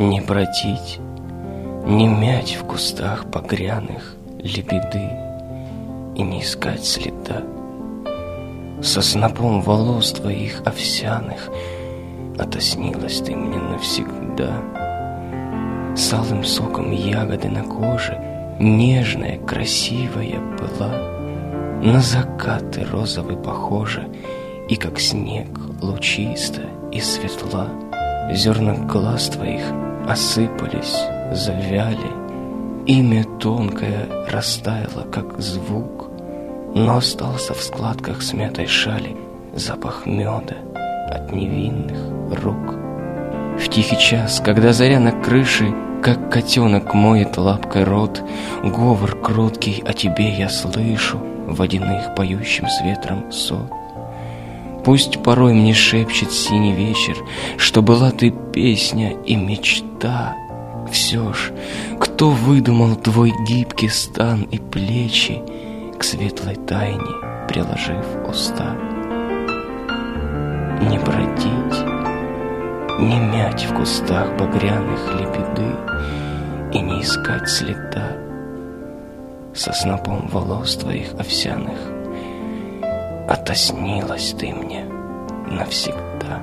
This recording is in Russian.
Не бродить, не мять в кустах багряных лебеды И не искать следа. Со снопом волос твоих овсяных Отоснилась ты мне навсегда. С алым соком ягоды на коже Нежная, красивая была. На закаты розовый похожа И как снег лучисто и светла. Зерна глаз твоих осыпались, завяли, Имя тонкое растаяло, как звук, Но остался в складках смятой шали Запах меда от невинных рук. В тихий час, когда заря на крыше, Как котенок моет лапкой рот, Говор кроткий о тебе я слышу, Водяных поющим с ветром сот. Пусть порой мне шепчет синий вечер, Что была ты песня и мечта. Все ж, кто выдумал твой гибкий стан и плечи, К светлой тайне приложив уста? Не бродить, не мять в кустах багряных лебеды И не искать следа Со снопом волос твоих овсяных Отоснилась ты мне навсегда.